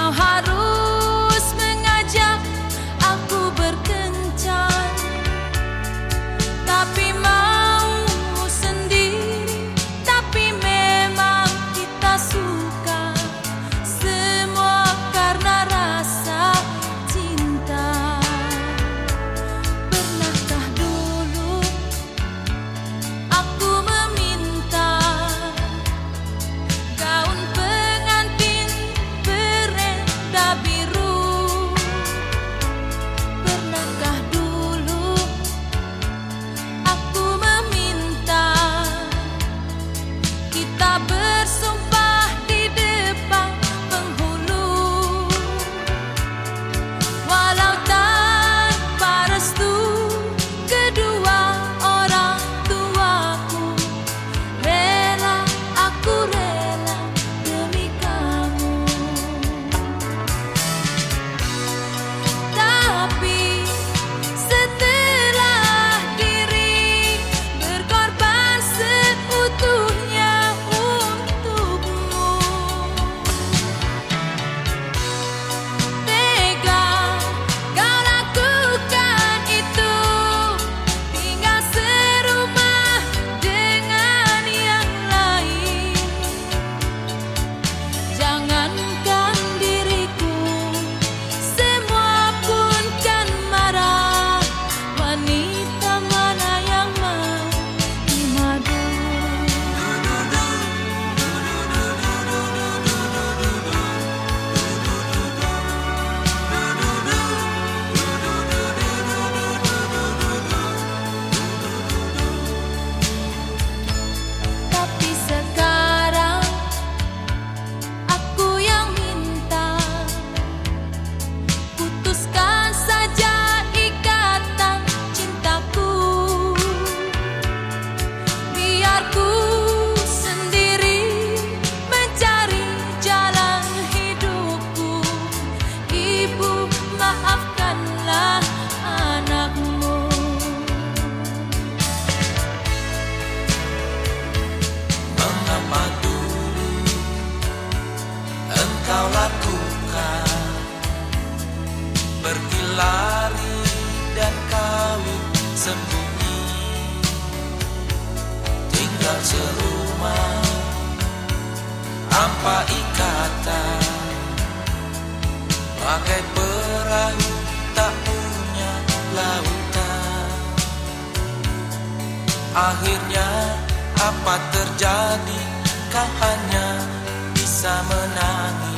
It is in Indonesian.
how hard lari dan kau sembunyi. Tinggal serumah apa ikatan. Pakai perahu tak punya lautan. Akhirnya apa terjadi? Kau hanya bisa menangis.